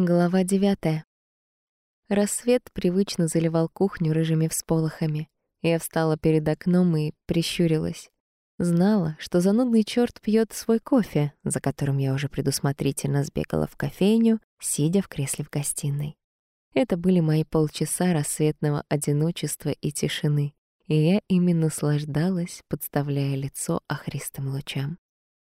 Глава девятая. Рассвет привычно заливал кухню рыжими всполохами. Я встала перед окном и прищурилась. Знала, что занудный черт пьет свой кофе, за которым я уже предусмотрительно сбегала в кофейню, сидя в кресле в гостиной. Это были мои полчаса рассветного одиночества и тишины, и я ими наслаждалась, подставляя лицо охристым лучам.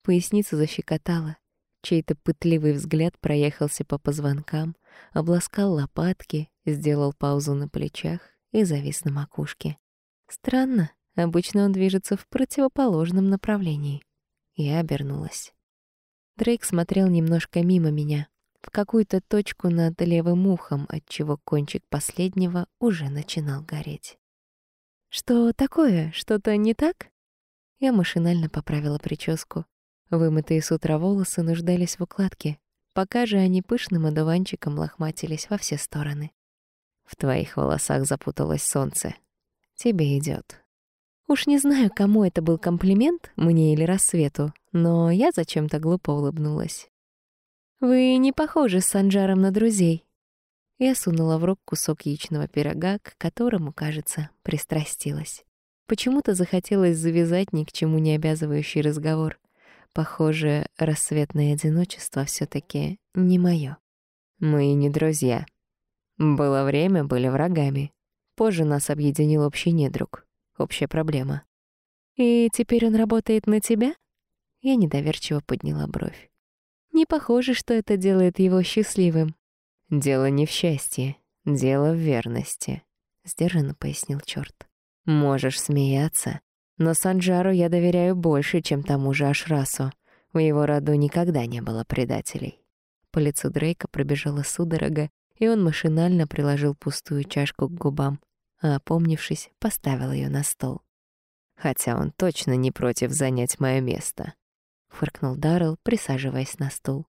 Поясница защекотала, Чей-то пытливый взгляд проехался по позвонкам, обласкал лопатки, сделал паузу на плечах и завис на макушке. Странно, обычно он движется в противоположном направлении. Я обернулась. Дрейк смотрел немножко мимо меня, в какую-то точку над левым ухом, отчего кончик последнего уже начинал гореть. «Что такое? Что-то не так?» Я машинально поправила прическу. Вымытые с утра волосы нуждались в укладке, пока же они пышным одуванчиком лохматились во все стороны. В твоих волосах запуталось солнце. Тебе идет. Уж не знаю, кому это был комплимент, мне или рассвету, но я зачем-то глупо улыбнулась. «Вы не похожи с Санджаром на друзей». Я сунула в рот кусок яичного пирога, к которому, кажется, пристрастилась. Почему-то захотелось завязать ни к чему не обязывающий разговор. Похоже, рассветное одиночество все таки не мое. Мы не друзья. Было время, были врагами. Позже нас объединил общий недруг, общая проблема. И теперь он работает на тебя? Я недоверчиво подняла бровь. Не похоже, что это делает его счастливым. Дело не в счастье, дело в верности, сдержанно пояснил чёрт. Можешь смеяться, но Санджару я доверяю больше, чем тому же Ашрасу. В его роду никогда не было предателей. По лицу Дрейка пробежала судорога, и он машинально приложил пустую чашку к губам, а, опомнившись, поставил ее на стол. «Хотя он точно не против занять мое место», — фыркнул Даррелл, присаживаясь на стул.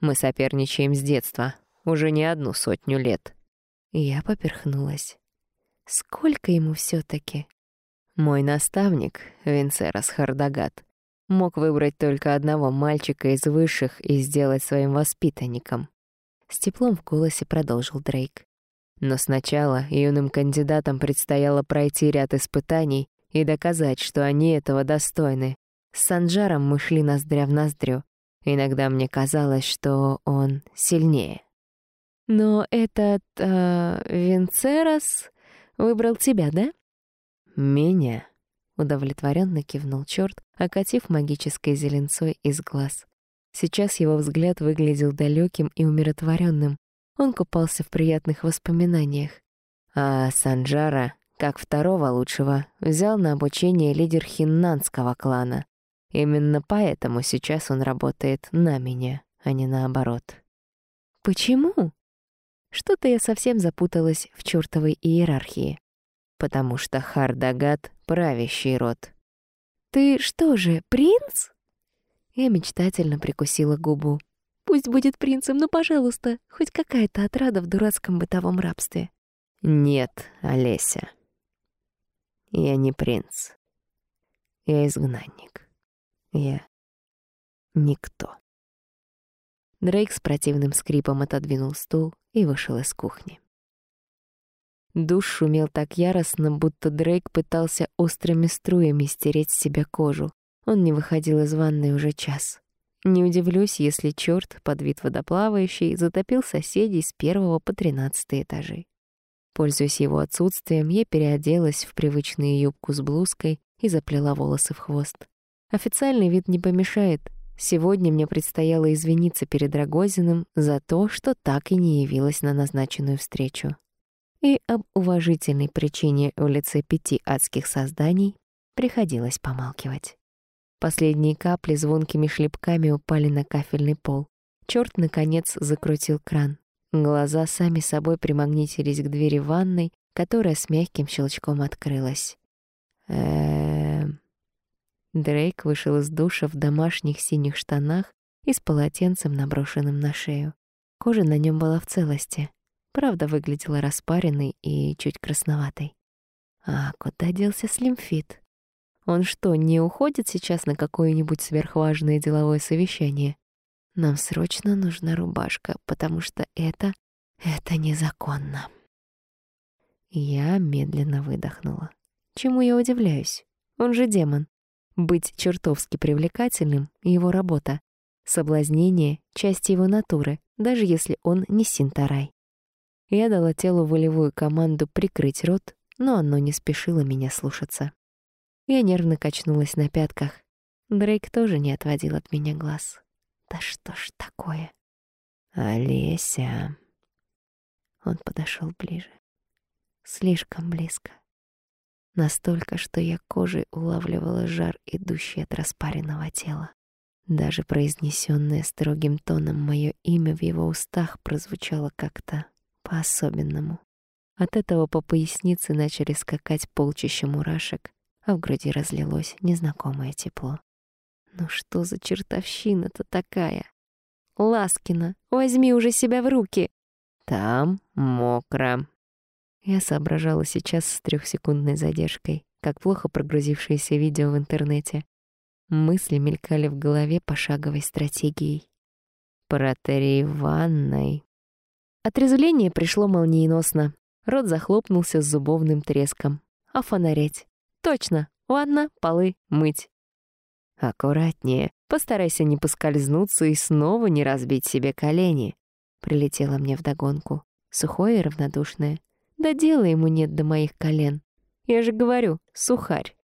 «Мы соперничаем с детства, уже не одну сотню лет». Я поперхнулась. «Сколько ему все таки мой наставник, Винцерос Хардагат, мог выбрать только одного мальчика из высших и сделать своим воспитанником. С теплом в голосе продолжил Дрейк. Но сначала юным кандидатам предстояло пройти ряд испытаний и доказать, что они этого достойны. С Санджаром мы шли ноздря в ноздрю. Иногда мне казалось, что он сильнее. Но этот э, Винцерос выбрал тебя, да? «Меня?» — удовлетворенно кивнул черт, окатив магической зеленцой из глаз. Сейчас его взгляд выглядел далеким и умиротворенным. Он купался в приятных воспоминаниях. А Санджара, как второго лучшего, взял на обучение лидер хиннанского клана. Именно поэтому сейчас он работает на меня, а не наоборот. Почему? Что-то я совсем запуталась в чёртовой иерархии потому что Хардагат — правящий род. «Ты что же, принц?» Я мечтательно прикусила губу. «Пусть будет принцем, но, пожалуйста, хоть какая-то отрада в дурацком бытовом рабстве». «Нет, Олеся, я не принц. Я изгнанник. Я никто». Дрейк с противным скрипом отодвинул стул и вышел из кухни. Душ шумел так яростно, будто Дрейк пытался острыми струями стереть с себя кожу. Он не выходил из ванной уже час. Не удивлюсь, если черт под вид водоплавающий затопил соседей с первого по тринадцатый этажей. Пользуясь его отсутствием, я переоделась в привычную юбку с блузкой и заплела волосы в хвост. Официальный вид не помешает. Сегодня мне предстояло извиниться перед Рогозиным за то, что так и не явилась на назначенную встречу и об уважительной причине в лице пяти адских созданий приходилось помалкивать. Последние капли звонкими шлепками упали на кафельный пол. Чёрт, наконец, закрутил кран. Глаза сами собой примагнитились к двери ванной, которая с мягким щелчком открылась. Эм... Дрейк вышел из душа в домашних синих штанах и с полотенцем, наброшенным на шею. Кожа на нем была в целости, Правда, выглядела распаренной и чуть красноватой. А куда делся Слимфит? Он что, не уходит сейчас на какое-нибудь сверхважное деловое совещание? Нам срочно нужна рубашка, потому что это... это незаконно. Я медленно выдохнула. Чему я удивляюсь? Он же демон. Быть чертовски привлекательным — его работа. Соблазнение — часть его натуры, даже если он не синтарай. Я дала телу волевую команду прикрыть рот, но оно не спешило меня слушаться. Я нервно качнулась на пятках. Дрейк тоже не отводил от меня глаз. Да что ж такое? Олеся. Он подошел ближе. Слишком близко. Настолько, что я кожей улавливала жар, идущий от распаренного тела. Даже произнесенное строгим тоном мое имя в его устах прозвучало как-то по-особенному. От этого по пояснице начали скакать полчища мурашек, а в груди разлилось незнакомое тепло. Ну что за чертовщина-то такая? Ласкина, возьми уже себя в руки. Там мокро. Я соображала сейчас с трехсекундной задержкой, как плохо прогрузившееся видео в интернете. Мысли мелькали в голове пошаговой стратегией. «Протри ванной». Отрезвление пришло молниеносно. Рот захлопнулся с зубовным треском. А фонарить? Точно, ванна, полы, мыть. «Аккуратнее, постарайся не поскользнуться и снова не разбить себе колени», — прилетело мне вдогонку, сухое и равнодушное. «Да дела ему нет до моих колен. Я же говорю, сухарь».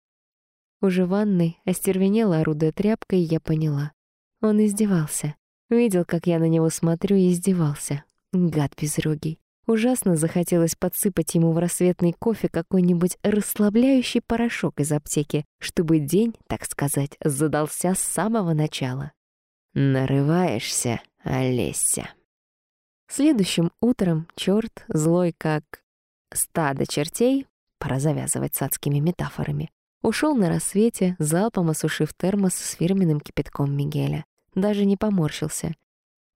Уже в ванной остервенела, орудуя тряпкой, я поняла. Он издевался. Видел, как я на него смотрю, и издевался. Гад безрогий. Ужасно захотелось подсыпать ему в рассветный кофе какой-нибудь расслабляющий порошок из аптеки, чтобы день, так сказать, задался с самого начала. «Нарываешься, Олеся». Следующим утром черт, злой как стадо чертей, пора завязывать с адскими метафорами, Ушел на рассвете, залпом осушив термос с фирменным кипятком Мигеля. Даже не поморщился.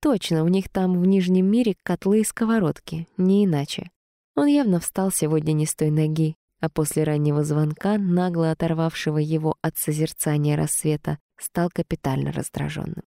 Точно, у них там в Нижнем мире котлы и сковородки, не иначе. Он явно встал сегодня не с той ноги, а после раннего звонка, нагло оторвавшего его от созерцания рассвета, стал капитально раздраженным.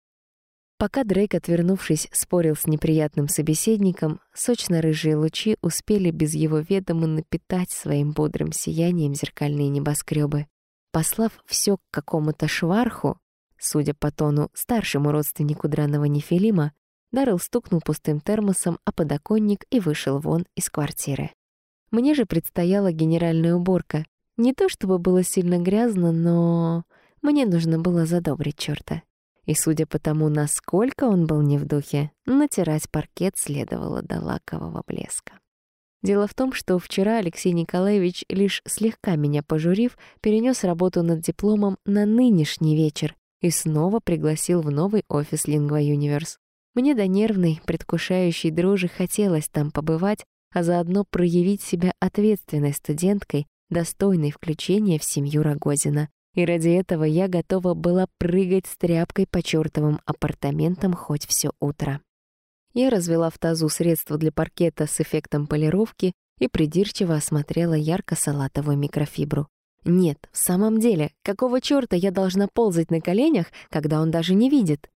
Пока Дрейк, отвернувшись, спорил с неприятным собеседником, сочно-рыжие лучи успели без его ведома напитать своим бодрым сиянием зеркальные небоскребы. Послав все к какому-то шварху, судя по тону старшему родственнику драного нефилима, Даррелл стукнул пустым термосом о подоконник и вышел вон из квартиры. Мне же предстояла генеральная уборка. Не то чтобы было сильно грязно, но мне нужно было задобрить чёрта. И судя по тому, насколько он был не в духе, натирать паркет следовало до лакового блеска. Дело в том, что вчера Алексей Николаевич, лишь слегка меня пожурив, перенес работу над дипломом на нынешний вечер и снова пригласил в новый офис Lingua Universe. Мне до нервной, предвкушающей дрожи хотелось там побывать, а заодно проявить себя ответственной студенткой, достойной включения в семью Рогозина. И ради этого я готова была прыгать с тряпкой по чёртовым апартаментам хоть все утро. Я развела в тазу средства для паркета с эффектом полировки и придирчиво осмотрела ярко-салатовую микрофибру. Нет, в самом деле, какого чёрта я должна ползать на коленях, когда он даже не видит?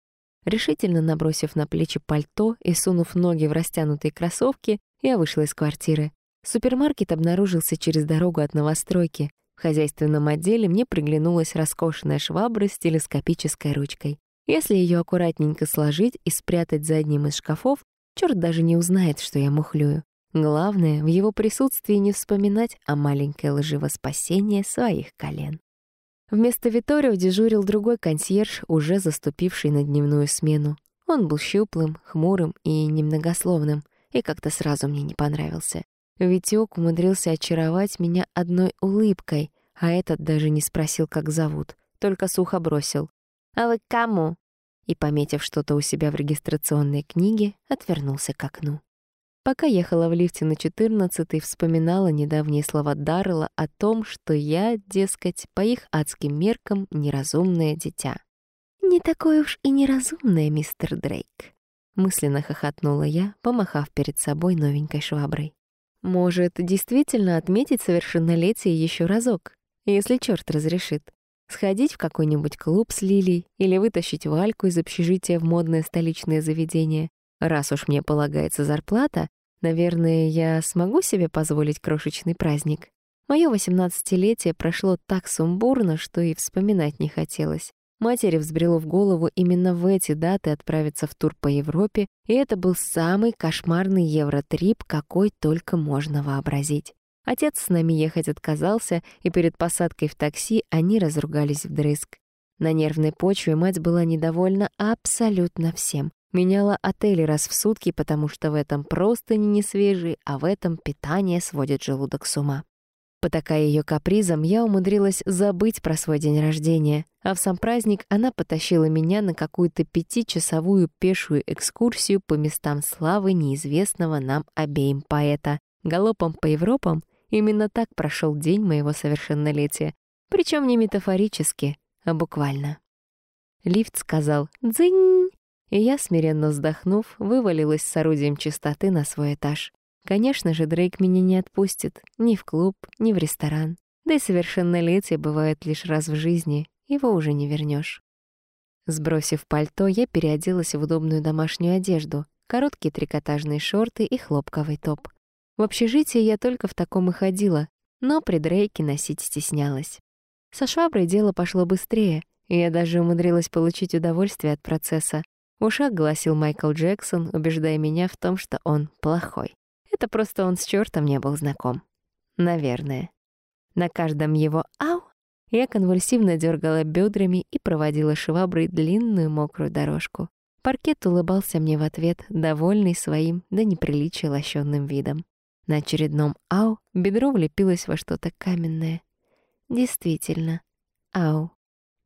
Решительно набросив на плечи пальто и сунув ноги в растянутые кроссовки, я вышла из квартиры. Супермаркет обнаружился через дорогу от новостройки. В хозяйственном отделе мне приглянулась роскошная швабра с телескопической ручкой. Если ее аккуратненько сложить и спрятать за одним из шкафов, черт даже не узнает, что я мухлюю. Главное, в его присутствии не вспоминать о маленькой лживо спасении своих колен. Вместо Виторио дежурил другой консьерж, уже заступивший на дневную смену. Он был щуплым, хмурым и немногословным, и как-то сразу мне не понравился. Витёк умудрился очаровать меня одной улыбкой, а этот даже не спросил, как зовут, только сухо бросил. «А вы кому?» И, пометив что-то у себя в регистрационной книге, отвернулся к окну. Пока ехала в лифте на 14 вспоминала недавние слова Даррелла о том, что я, дескать, по их адским меркам неразумное дитя. «Не такое уж и неразумное, мистер Дрейк», — мысленно хохотнула я, помахав перед собой новенькой шваброй. Может, действительно отметить совершеннолетие еще разок, если черт разрешит. Сходить в какой-нибудь клуб с Лилей или вытащить Вальку из общежития в модное столичное заведение. Раз уж мне полагается зарплата, наверное, я смогу себе позволить крошечный праздник. Моё восемнадцатилетие прошло так сумбурно, что и вспоминать не хотелось. Матери взбрело в голову именно в эти даты отправиться в тур по Европе, и это был самый кошмарный евротрип, какой только можно вообразить. Отец с нами ехать отказался, и перед посадкой в такси они разругались вдрызг. На нервной почве мать была недовольна абсолютно всем. Меняла отели раз в сутки, потому что в этом просто не свежий, а в этом питание сводит желудок с ума. Потакая ее капризом, я умудрилась забыть про свой день рождения, а в сам праздник она потащила меня на какую-то пятичасовую пешую экскурсию по местам славы неизвестного нам обеим поэта. Галопом по Европам именно так прошел день моего совершеннолетия, причем не метафорически, а буквально. Лифт сказал «дзынь», и я, смиренно вздохнув, вывалилась с орудием чистоты на свой этаж. Конечно же, Дрейк меня не отпустит ни в клуб, ни в ресторан. Да и совершеннолетие бывает лишь раз в жизни, его уже не вернешь. Сбросив пальто, я переоделась в удобную домашнюю одежду, короткие трикотажные шорты и хлопковый топ. В общежитии я только в таком и ходила, но при Дрейке носить стеснялась. Со шваброй дело пошло быстрее, и я даже умудрилась получить удовольствие от процесса. В ушах гласил Майкл Джексон, убеждая меня в том, что он плохой. Это просто он с чертом не был знаком. Наверное. На каждом его «ау» я конвульсивно дергала бедрами и проводила шваброй длинную мокрую дорожку. Паркет улыбался мне в ответ, довольный своим до неприличия лощенным видом. На очередном «ау» бедро влепилось во что-то каменное. Действительно, «ау».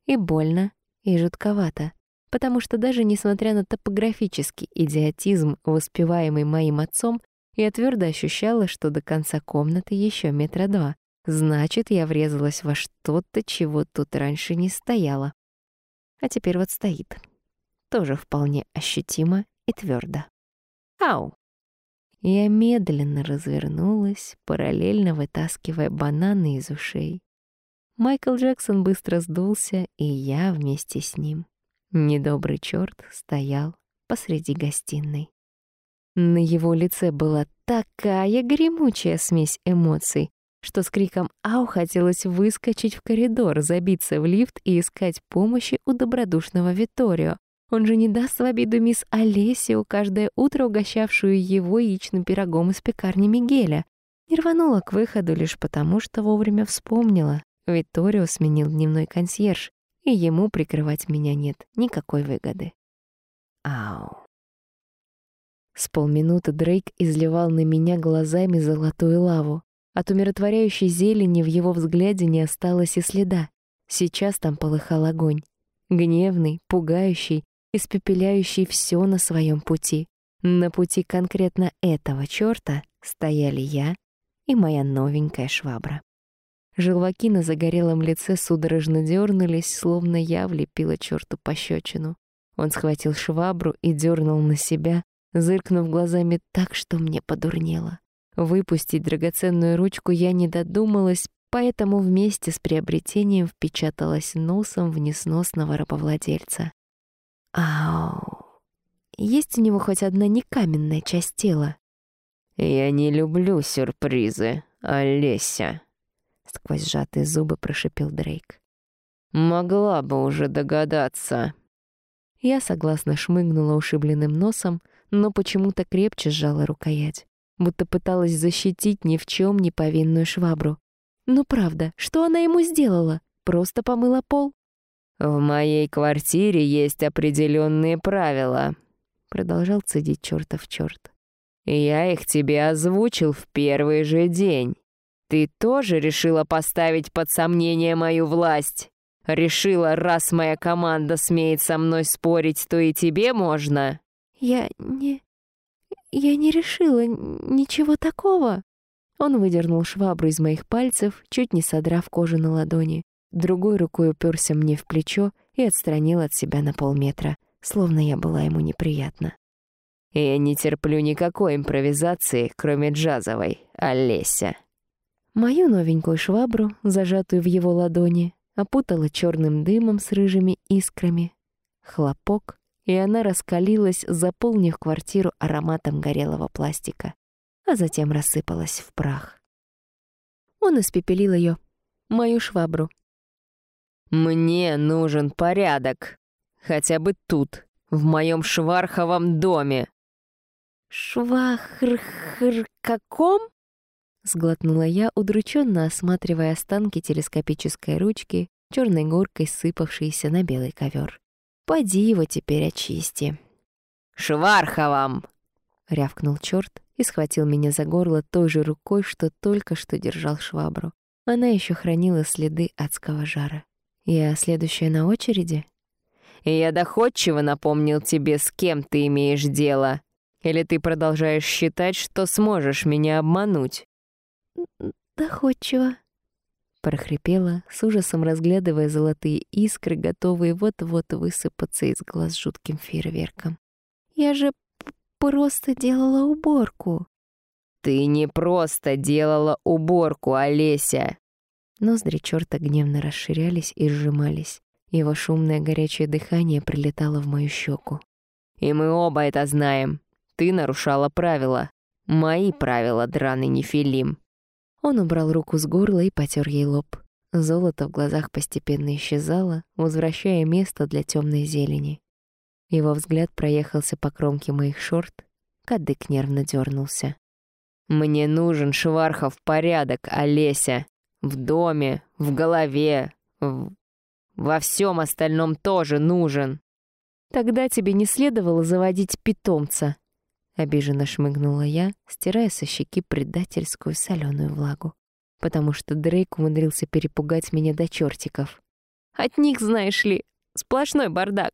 И больно, и жутковато, потому что даже несмотря на топографический идиотизм, воспеваемый моим отцом, я твердо ощущала, что до конца комнаты еще метра два. Значит, я врезалась во что-то, чего тут раньше не стояло. А теперь вот стоит. Тоже вполне ощутимо и твердо. Ау! Я медленно развернулась, параллельно вытаскивая бананы из ушей. Майкл Джексон быстро сдулся, и я вместе с ним. Недобрый черт стоял посреди гостиной. На его лице была такая гремучая смесь эмоций, что с криком «Ау!» хотелось выскочить в коридор, забиться в лифт и искать помощи у добродушного Виторио. Он же не даст в обиду мисс Олесию, каждое утро угощавшую его яичным пирогом из пекарни Мигеля. Не рванула к выходу лишь потому, что вовремя вспомнила. Виторио сменил дневной консьерж, и ему прикрывать меня нет никакой выгоды. Ау. С полминуты Дрейк изливал на меня глазами золотую лаву. От умиротворяющей зелени в его взгляде не осталось и следа. Сейчас там полыхал огонь. Гневный, пугающий, испепеляющий все на своем пути. На пути конкретно этого черта стояли я и моя новенькая швабра. Желваки на загорелом лице судорожно дернулись, словно я влепила черту пощечину. Он схватил швабру и дернул на себя, зыркнув глазами так, что мне подурнело. Выпустить драгоценную ручку я не додумалась, поэтому вместе с приобретением впечаталась носом в несносного рабовладельца. Ау! Есть у него хоть одна некаменная часть тела? «Я не люблю сюрпризы, Олеся», — сквозь сжатые зубы прошипел Дрейк. «Могла бы уже догадаться». Я согласно шмыгнула ушибленным носом, но почему-то крепче сжала рукоять, будто пыталась защитить ни в чем не повинную швабру. Ну правда, что она ему сделала? Просто помыла пол? «В моей квартире есть определенные правила», — продолжал цедить чертов черт. «Я их тебе озвучил в первый же день. Ты тоже решила поставить под сомнение мою власть? Решила, раз моя команда смеет со мной спорить, то и тебе можно?» «Я не... я не решила ничего такого». Он выдернул швабру из моих пальцев, чуть не содрав кожу на ладони. Другой рукой уперся мне в плечо и отстранил от себя на полметра, словно я была ему неприятна. «Я не терплю никакой импровизации, кроме джазовой, Олеся». Мою новенькую швабру, зажатую в его ладони, опутала черным дымом с рыжими искрами. Хлопок, и она раскалилась, заполнив квартиру ароматом горелого пластика, а затем рассыпалась в прах. Он испепелил ее, мою швабру. «Мне нужен порядок. Хотя бы тут, в моем шварховом доме». «Швахр-хр каком?» Сглотнула я, удрученно осматривая останки телескопической ручки, черной горкой сыпавшиеся на белый ковер. Поди его теперь очисти. «Шварховом!» — рявкнул черт и схватил меня за горло той же рукой, что только что держал швабру. Она еще хранила следы адского жара. Я следующая на очереди? «Я доходчиво напомнил тебе, с кем ты имеешь дело. Или ты продолжаешь считать, что сможешь меня обмануть?» «Доходчиво», — прохрипела, с ужасом разглядывая золотые искры, готовые вот-вот высыпаться из глаз жутким фейерверком. «Я же просто делала уборку». «Ты не просто делала уборку, Олеся!» Ноздри черта гневно расширялись и сжимались. Его шумное горячее дыхание прилетало в мою щеку. «И мы оба это знаем. Ты нарушала правила. Мои правила, драный нефилим». Он убрал руку с горла и потер ей лоб. Золото в глазах постепенно исчезало, возвращая место для темной зелени. Его взгляд проехался по кромке моих шорт, кадык нервно дернулся. «Мне нужен Швархов порядок, Олеся. В доме, в голове, в... во всем остальном тоже нужен». «Тогда тебе не следовало заводить питомца», — обиженно шмыгнула я, стирая со щеки предательскую соленую влагу. Потому что Дрейк умудрился перепугать меня до чертиков. «От них, знаешь ли, сплошной бардак».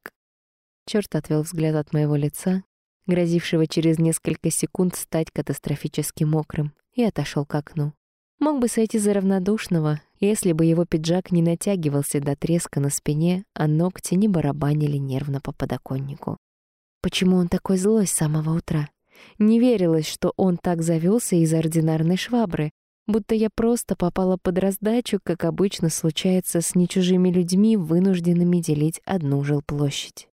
Черт отвел взгляд от моего лица, грозившего через несколько секунд стать катастрофически мокрым, и отошел к окну. Мог бы сойти за равнодушного, если бы его пиджак не натягивался до треска на спине, а ногти не барабанили нервно по подоконнику. Почему он такой злой с самого утра? Не верилось, что он так завелся из-за ординарной швабры, будто я просто попала под раздачу, как обычно случается с нечужими людьми, вынужденными делить одну жилплощадь.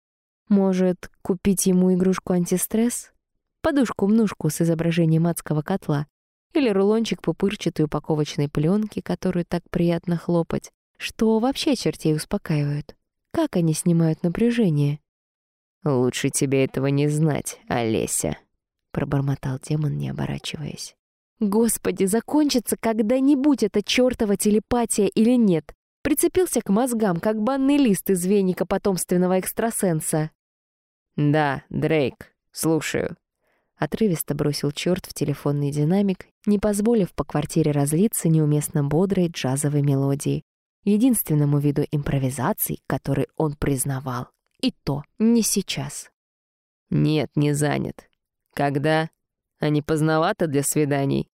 Может, купить ему игрушку антистресс? Подушку-мнушку с изображением адского котла? Или рулончик пупырчатой упаковочной пленки, которую так приятно хлопать? Что вообще чертей успокаивают? Как они снимают напряжение? «Лучше тебе этого не знать, Олеся», — пробормотал демон, не оборачиваясь. «Господи, закончится когда-нибудь эта чёртова телепатия или нет?» Прицепился к мозгам, как банный лист из веника потомственного экстрасенса. «Да, Дрейк, слушаю», — отрывисто бросил чёрт в телефонный динамик, не позволив по квартире разлиться неуместно бодрой джазовой мелодии, единственному виду импровизаций, который он признавал. И то не сейчас. Нет, не занят. Когда? А не поздновато для свиданий?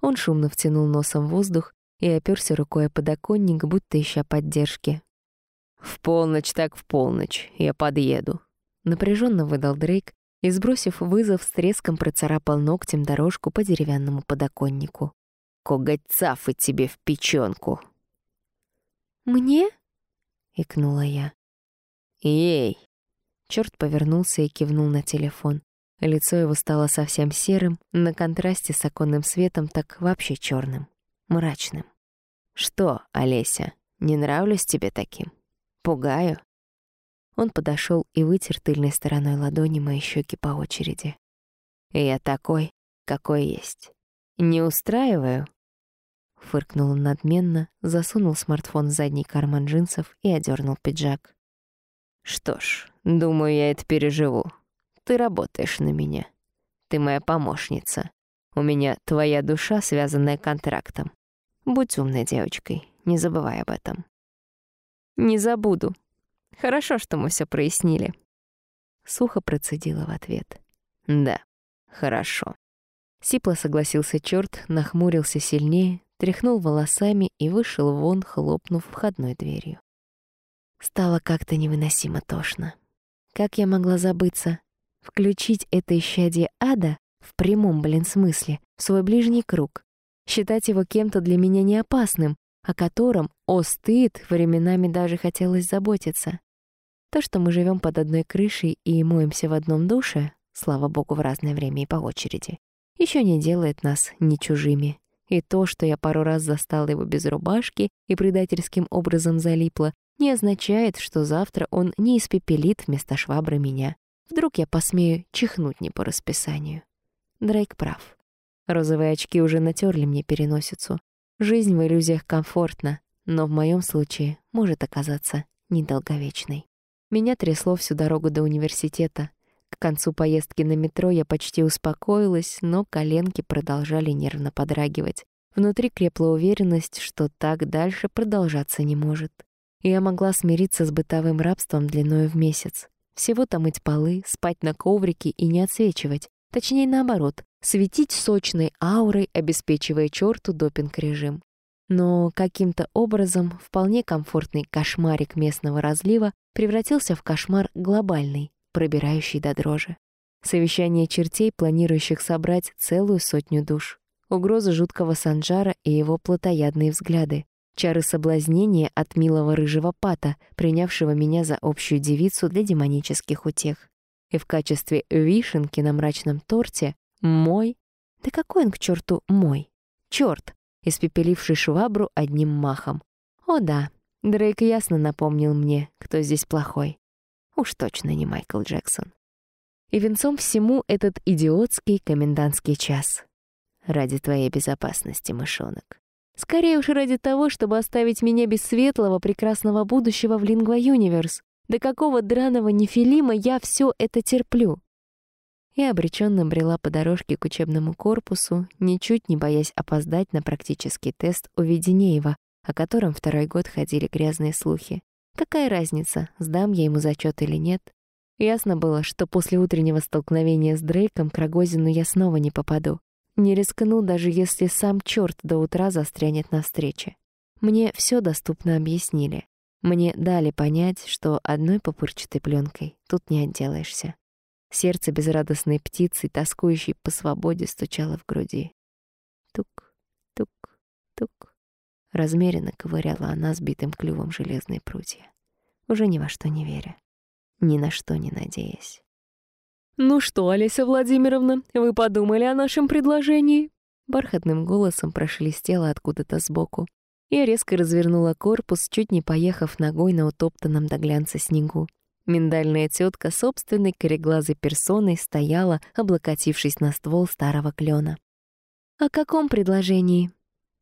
Он шумно втянул носом воздух и оперся рукой о подоконник, будто ища поддержки. «В полночь так в полночь, я подъеду», — напряженно выдал Дрейк и, сбросив вызов, с треском процарапал ногтем дорожку по деревянному подоконнику. «Коготь цафы тебе в печёнку!» «Мне?» — икнула я. «Ей!» Чёрт повернулся и кивнул на телефон. Лицо его стало совсем серым, на контрасте с оконным светом так вообще чёрным, мрачным. «Что, Олеся, не нравлюсь тебе таким? Пугаю?» Он подошёл и вытер тыльной стороной ладони мои щеки по очереди. «Я такой, какой есть. Не устраиваю?» Фыркнул он надменно, засунул смартфон в задний карман джинсов и одернул пиджак. Что ж, думаю, я это переживу. Ты работаешь на меня. Ты моя помощница. У меня твоя душа, связанная контрактом. Будь умной девочкой, не забывай об этом. Не забуду. Хорошо, что мы все прояснили. Сухо процедила в ответ. Да, хорошо. Сипло согласился черт, нахмурился сильнее, тряхнул волосами и вышел вон, хлопнув входной дверью. Стало как-то невыносимо тошно. Как я могла забыться? Включить это исчадие ада в прямом, блин, смысле, в свой ближний круг. Считать его кем-то для меня не опасным, о котором, о стыд, временами даже хотелось заботиться. То, что мы живем под одной крышей и моемся в одном душе, слава богу, в разное время и по очереди, еще не делает нас не чужими. И то, что я пару раз застала его без рубашки и предательским образом залипла, не означает, что завтра он не испепелит вместо швабры меня. Вдруг я посмею чихнуть не по расписанию. Дрейк прав. Розовые очки уже натерли мне переносицу. Жизнь в иллюзиях комфортна, но в моем случае может оказаться недолговечной. Меня трясло всю дорогу до университета. К концу поездки на метро я почти успокоилась, но коленки продолжали нервно подрагивать. Внутри крепла уверенность, что так дальше продолжаться не может. Я могла смириться с бытовым рабством длиною в месяц. Всего-то мыть полы, спать на коврике и не отсвечивать. Точнее, наоборот, светить сочной аурой, обеспечивая черту допинг-режим. Но каким-то образом вполне комфортный кошмарик местного разлива превратился в кошмар глобальный, пробирающий до дрожи. Совещание чертей, планирующих собрать целую сотню душ. Угроза жуткого Санджара и его плотоядные взгляды. Чары соблазнения от милого рыжего пата, принявшего меня за общую девицу для демонических утех. И в качестве вишенки на мрачном торте мой... Да какой он к черту мой? Черт, испепеливший швабру одним махом. О да, Дрейк ясно напомнил мне, кто здесь плохой. Уж точно не Майкл Джексон. И венцом всему этот идиотский комендантский час. Ради твоей безопасности, мышонок. Скорее уж ради того, чтобы оставить меня без светлого, прекрасного будущего в Лингва Юниверс. До какого драного нефилима я все это терплю? Я обреченно брела по дорожке к учебному корпусу, ничуть не боясь опоздать на практический тест у Веденеева, о котором второй год ходили грязные слухи. Какая разница, сдам я ему зачет или нет? Ясно было, что после утреннего столкновения с Дрейком к Рогозину я снова не попаду. Не рискну, даже если сам черт до утра застрянет на встрече. Мне все доступно объяснили. Мне дали понять, что одной пупырчатой пленкой тут не отделаешься. Сердце безрадостной птицы, тоскующей по свободе, стучало в груди. Тук, тук, тук. Размеренно ковыряла она сбитым клювом железные прутья, уже ни во что не веря, ни на что не надеясь. «Ну что, Олеся Владимировна, вы подумали о нашем предложении?» Бархатным голосом прошелестело откуда-то сбоку. Я резко развернула корпус, чуть не поехав ногой на утоптанном до глянца снегу. Миндальная тетка собственной кореглазой персоной стояла, облокотившись на ствол старого клена. «О каком предложении?»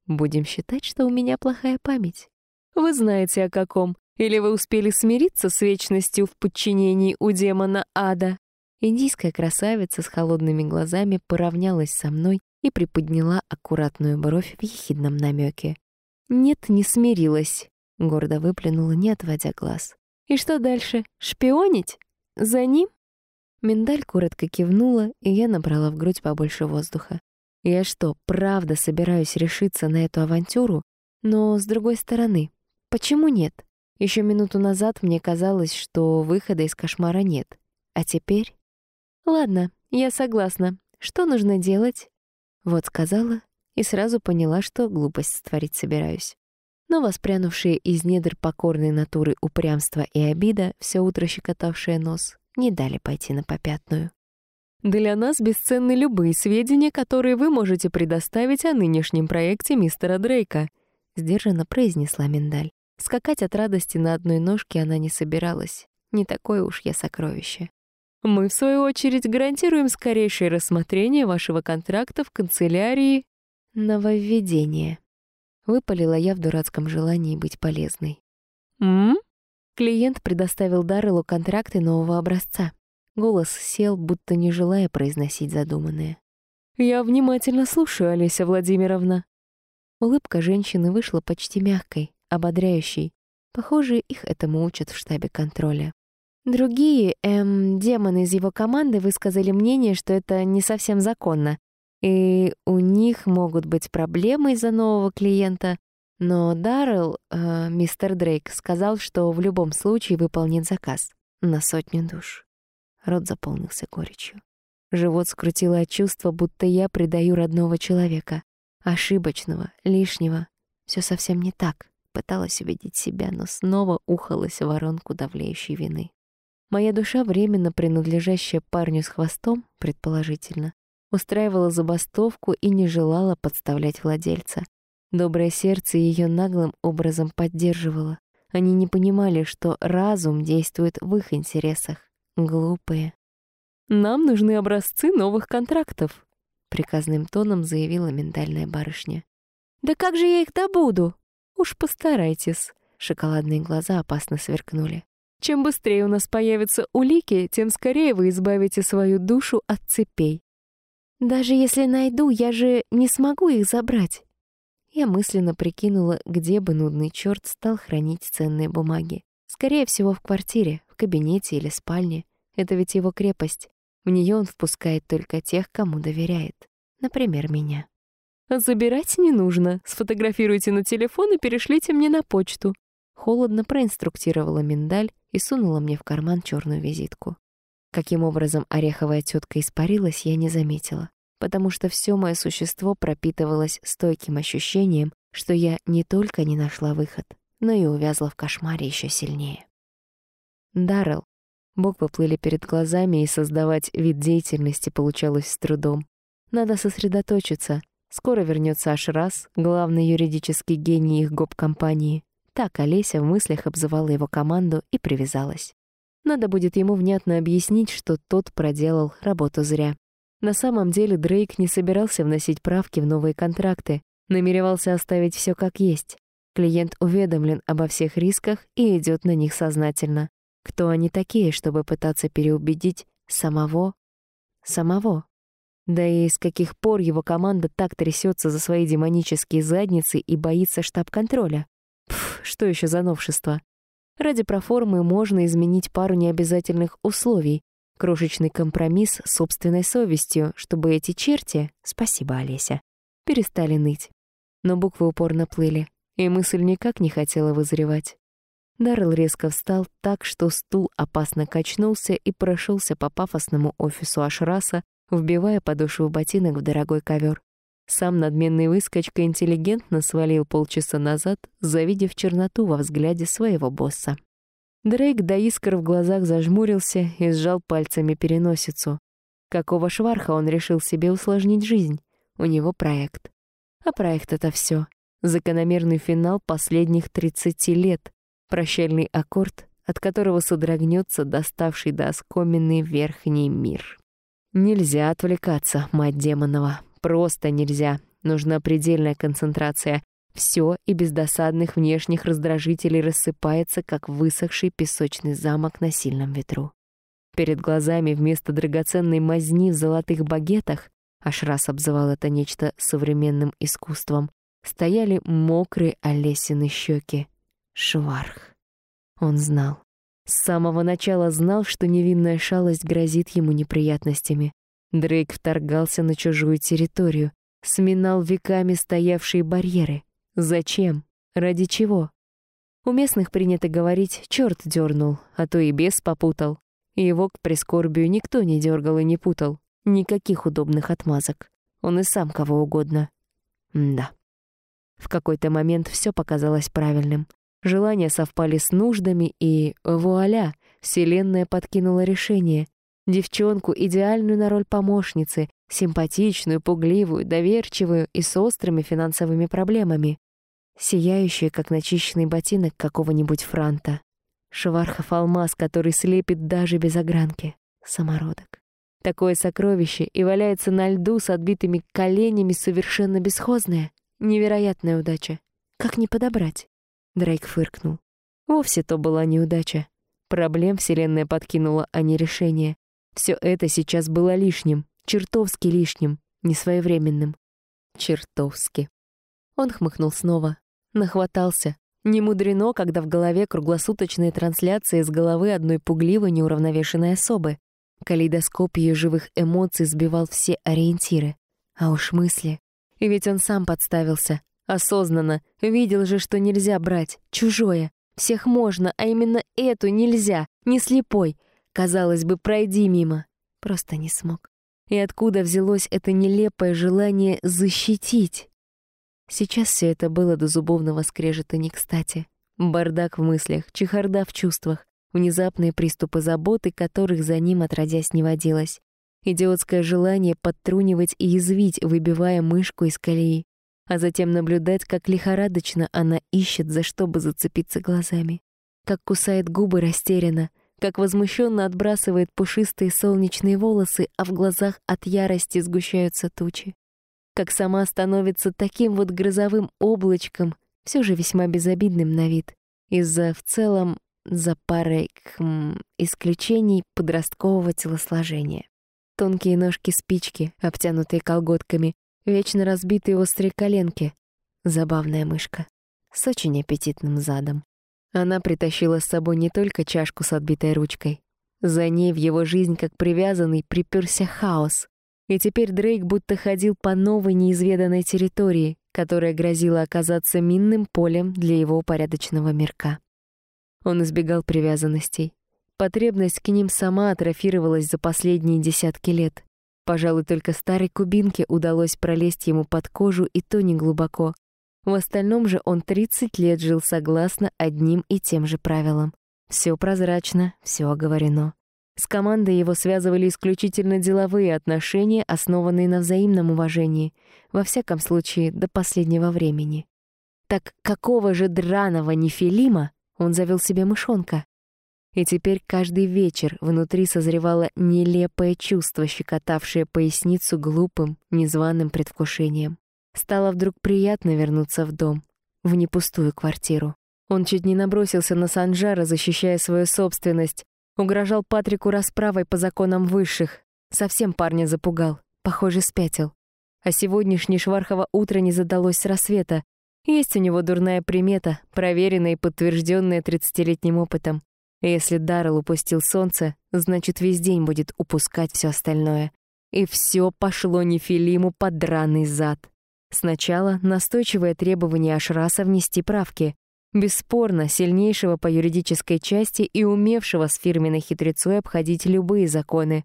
«Будем считать, что у меня плохая память». «Вы знаете, о каком. Или вы успели смириться с вечностью в подчинении у демона ада?» Индийская красавица с холодными глазами поравнялась со мной и приподняла аккуратную бровь в ехидном намеке. «Нет, не смирилась», — гордо выплюнула, не отводя глаз. «И что дальше? Шпионить? За ним?» Миндаль коротко кивнула, и я набрала в грудь побольше воздуха. Я что, правда собираюсь решиться на эту авантюру? Но, с другой стороны, почему нет? Еще минуту назад мне казалось, что выхода из кошмара нет. А теперь... Ладно, я согласна. Что нужно делать? Вот сказала и сразу поняла, что глупость створить собираюсь. Но воспрянувшие из недр покорной натуры упрямство и обида, все утро щекотавшие нос, не дали пойти на попятную. Для нас бесценны любые сведения, которые вы можете предоставить о нынешнем проекте мистера Дрейка», — сдержанно произнесла Миндаль. Скакать от радости на одной ножке она не собиралась. Не такое уж я сокровище. Мы, в свою очередь, гарантируем скорейшее рассмотрение вашего контракта в канцелярии нововведение. Выпалила я в дурацком желании быть полезной. «М?», Клиент предоставил Дарреллу контракты нового образца. Голос сел, будто не желая произносить задуманное. «Я внимательно слушаю, Олеся Владимировна». Улыбка женщины вышла почти мягкой, ободряющей. Похоже, их этому учат в штабе контроля. Другие, эм, демоны из его команды высказали мнение, что это не совсем законно, и у них могут быть проблемы из-за нового клиента. Но Даррелл, э, мистер Дрейк, сказал, что в любом случае выполнит заказ на сотню душ. Рот заполнился горечью. Живот скрутило от чувства, будто я предаю родного человека. Ошибочного, лишнего. Все совсем не так. Пыталась убедить себя, но снова ухалась в воронку давлеющей вины. Моя душа, временно принадлежащая парню с хвостом, предположительно, устраивала забастовку и не желала подставлять владельца. Доброе сердце ее наглым образом поддерживало. Они не понимали, что разум действует в их интересах. Глупые. «Нам нужны образцы новых контрактов», — приказным тоном заявила ментальная барышня. «Да как же я их добуду?» «Уж постарайтесь», — шоколадные глаза опасно сверкнули. «Чем быстрее у нас появятся улики, тем скорее вы избавите свою душу от цепей. Даже если найду, я же не смогу их забрать. Я мысленно прикинула, где бы нудный черт стал хранить ценные бумаги. Скорее всего, в квартире, в кабинете или спальне. Это ведь его крепость. В нее он впускает только тех, кому доверяет. Например, меня. «Забирать не нужно. Сфотографируйте на телефон и перешлите мне на почту». Холодно проинструктировала миндаль и сунула мне в карман черную визитку. Каким образом ореховая тетка испарилась, я не заметила, потому что все мое существо пропитывалось стойким ощущением, что я не только не нашла выход, но и увязла в кошмаре еще сильнее. Даррелл. Буквы плыли перед глазами, и создавать вид деятельности получалось с трудом. Надо сосредоточиться. Скоро вернется Ашрас, главный юридический гений их гоп-компании. Так Олеся в мыслях обзывала его команду и привязалась. Надо будет ему внятно объяснить, что тот проделал работу зря. На самом деле Дрейк не собирался вносить правки в новые контракты, намеревался оставить все как есть. Клиент уведомлен обо всех рисках и идет на них сознательно. Кто они такие, чтобы пытаться переубедить самого? Самого. Да и с каких пор его команда так трясется за свои демонические задницы и боится штаб-контроля? Что еще за новшество? Ради проформы можно изменить пару необязательных условий, крошечный компромисс с собственной совестью, чтобы эти черти, спасибо, Олеся, перестали ныть. Но буквы упорно плыли, и мысль никак не хотела вызревать. Даррелл резко встал так, что стул опасно качнулся и прошелся по пафосному офису Ашраса, вбивая подошву ботинок в дорогой ковер. Сам надменный выскочка интеллигентно свалил полчаса назад, завидев черноту во взгляде своего босса. Дрейк до искр в глазах зажмурился и сжал пальцами переносицу. Какого шварха он решил себе усложнить жизнь? У него проект. А проект — это все. Закономерный финал последних 30 лет. Прощальный аккорд, от которого содрогнется доставший до оскоменный верхний мир. Нельзя отвлекаться, мать демонова. Просто нельзя. Нужна предельная концентрация. Все и без досадных внешних раздражителей рассыпается, как высохший песочный замок на сильном ветру. Перед глазами вместо драгоценной мазни в золотых багетах, аж раз обзывал это нечто современным искусством, стояли мокрые Олесины щеки. Шварх. Он знал. С самого начала знал, что невинная шалость грозит ему неприятностями. Дрейк вторгался на чужую территорию, сминал веками стоявшие барьеры. Зачем? Ради чего? У местных принято говорить «черт дернул», а то и бес попутал. Его к прискорбию никто не дергал и не путал. Никаких удобных отмазок. Он и сам кого угодно. М да. В какой-то момент все показалось правильным. Желания совпали с нуждами, и вуаля, Вселенная подкинула решение. Девчонку, идеальную на роль помощницы, симпатичную, пугливую, доверчивую и с острыми финансовыми проблемами. Сияющую, как начищенный ботинок какого-нибудь франта. Швархов алмаз, который слепит даже без огранки. Самородок. Такое сокровище и валяется на льду с отбитыми коленями совершенно бесхозное. Невероятная удача. Как не подобрать? Дрейк фыркнул. Вовсе то была неудача. Проблем Вселенная подкинула, а не решение. Все это сейчас было лишним, чертовски лишним, несвоевременным. Чертовски. Он хмыкнул снова, нахватался. Не мудрено, когда в голове круглосуточные трансляции с головы одной пугливой неуравновешенной особы. Калейдоскоп ее живых эмоций сбивал все ориентиры. А уж мысли. И ведь он сам подставился. Осознанно. Видел же, что нельзя брать. Чужое. Всех можно, а именно эту нельзя. Не слепой. Казалось бы, пройди мимо. Просто не смог. И откуда взялось это нелепое желание защитить? Сейчас все это было до зубовного скрежета не кстати. Бардак в мыслях, чехарда в чувствах, внезапные приступы заботы, которых за ним отродясь не водилось. Идиотское желание подтрунивать и язвить, выбивая мышку из колеи, а затем наблюдать, как лихорадочно она ищет, за что бы зацепиться глазами, как кусает губы растерянно, как возмущенно отбрасывает пушистые солнечные волосы, а в глазах от ярости сгущаются тучи. Как сама становится таким вот грозовым облачком, все же весьма безобидным на вид, из-за в целом за парой хм, исключений подросткового телосложения. Тонкие ножки спички, обтянутые колготками, вечно разбитые острые коленки. Забавная мышка. С очень аппетитным задом. Она притащила с собой не только чашку с отбитой ручкой. За ней в его жизнь, как привязанный, приперся хаос. И теперь Дрейк будто ходил по новой неизведанной территории, которая грозила оказаться минным полем для его упорядоченного мирка. Он избегал привязанностей. Потребность к ним сама атрофировалась за последние десятки лет. Пожалуй, только старой кубинке удалось пролезть ему под кожу и то не глубоко, в остальном же он 30 лет жил согласно одним и тем же правилам. Все прозрачно, все оговорено. С командой его связывали исключительно деловые отношения, основанные на взаимном уважении, во всяком случае, до последнего времени. Так какого же драного нефилима он завел себе мышонка? И теперь каждый вечер внутри созревало нелепое чувство, щекотавшее поясницу глупым, незваным предвкушением. Стало вдруг приятно вернуться в дом, в непустую квартиру. Он чуть не набросился на Санжара, защищая свою собственность, угрожал Патрику расправой по законам высших, совсем парня запугал, похоже, спятил. А сегодняшнее Швархово утро не задалось с рассвета. Есть у него дурная примета, проверенная и подтвержденная тридцатилетним опытом. Если Даррелл упустил солнце, значит, весь день будет упускать все остальное. И все пошло Нефилиму под драный зад. Сначала настойчивое требование Ашраса внести правки, бесспорно сильнейшего по юридической части и умевшего с фирменной хитрецой обходить любые законы.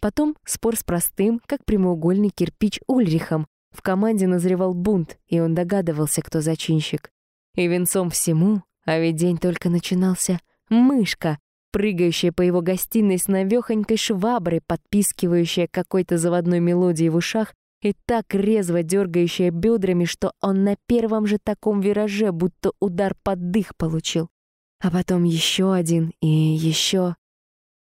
Потом спор с простым, как прямоугольный кирпич Ульрихом. В команде назревал бунт, и он догадывался, кто зачинщик. И венцом всему, а ведь день только начинался, мышка, прыгающая по его гостиной с навёхонькой шваброй, подпискивающая какой-то заводной мелодией в ушах и так резво дергающая бедрами, что он на первом же таком вираже будто удар под дых получил. А потом еще один и еще.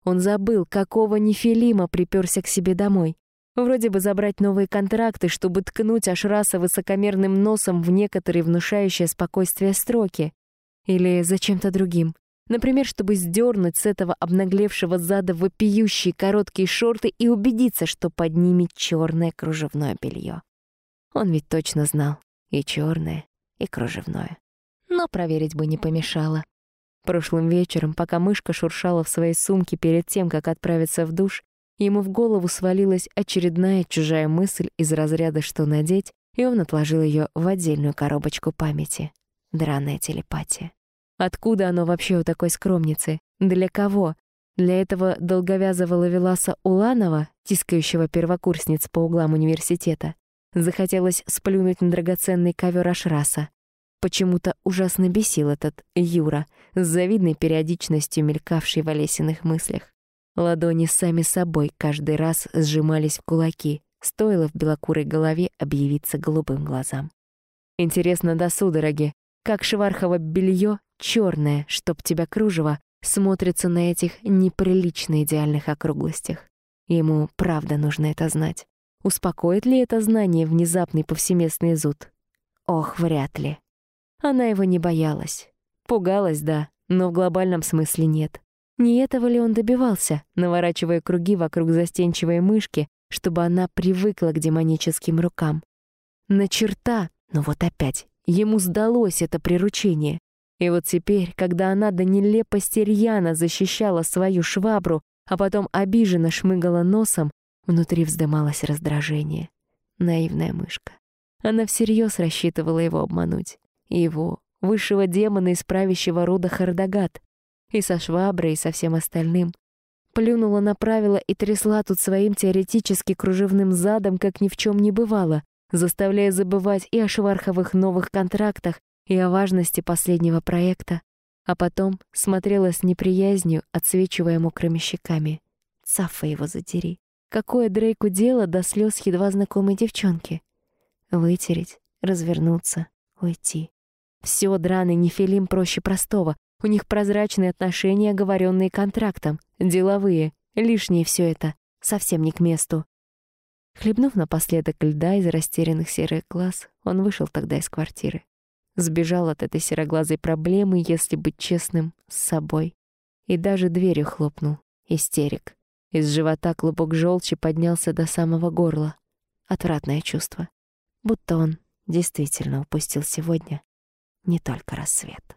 Он забыл, какого нефилима приперся к себе домой. Вроде бы забрать новые контракты, чтобы ткнуть Ашраса высокомерным носом в некоторые внушающие спокойствие строки. Или за чем-то другим. Например, чтобы сдернуть с этого обнаглевшего зада вопиющие короткие шорты и убедиться, что под ними черное кружевное белье. Он ведь точно знал. И черное, и кружевное. Но проверить бы не помешало. Прошлым вечером, пока мышка шуршала в своей сумке перед тем, как отправиться в душ, ему в голову свалилась очередная чужая мысль из разряда «что надеть», и он отложил ее в отдельную коробочку памяти. Драная телепатия. Откуда оно вообще у такой скромницы? Для кого? Для этого долговязого ловеласа Уланова, тискающего первокурсниц по углам университета, захотелось сплюнуть на драгоценный ковер Ашраса. Почему-то ужасно бесил этот Юра, с завидной периодичностью мелькавший в Олесиных мыслях. Ладони сами собой каждый раз сжимались в кулаки, стоило в белокурой голове объявиться голубым глазам. Интересно до судороги, как швархово белье черное, чтоб тебя кружево, смотрится на этих неприлично идеальных округлостях. Ему правда нужно это знать. Успокоит ли это знание внезапный повсеместный зуд? Ох, вряд ли. Она его не боялась. Пугалась, да, но в глобальном смысле нет. Не этого ли он добивался, наворачивая круги вокруг застенчивой мышки, чтобы она привыкла к демоническим рукам? На черта, но вот опять, ему сдалось это приручение. И вот теперь, когда она до нелепости рьяно защищала свою швабру, а потом обиженно шмыгала носом, внутри вздымалось раздражение. Наивная мышка. Она всерьез рассчитывала его обмануть. Его, высшего демона из правящего рода Хардагат. И со шваброй, и со всем остальным. Плюнула на правила и трясла тут своим теоретически кружевным задом, как ни в чем не бывало. заставляя забывать и о шварховых новых контрактах, и о важности последнего проекта, а потом смотрела с неприязнью, отсвечивая мокрыми щеками. Цафа его задери. Какое Дрейку дело до слез едва знакомой девчонки? Вытереть, развернуться, уйти. Все драный нефилим проще простого. У них прозрачные отношения, оговоренные контрактом, деловые. Лишнее все это, совсем не к месту. Хлебнув напоследок льда из растерянных серых глаз, он вышел тогда из квартиры. Сбежал от этой сероглазой проблемы, если быть честным, с собой. И даже дверью хлопнул. Истерик. Из живота клубок желчи поднялся до самого горла. Отвратное чувство. Будто он действительно упустил сегодня не только рассвет.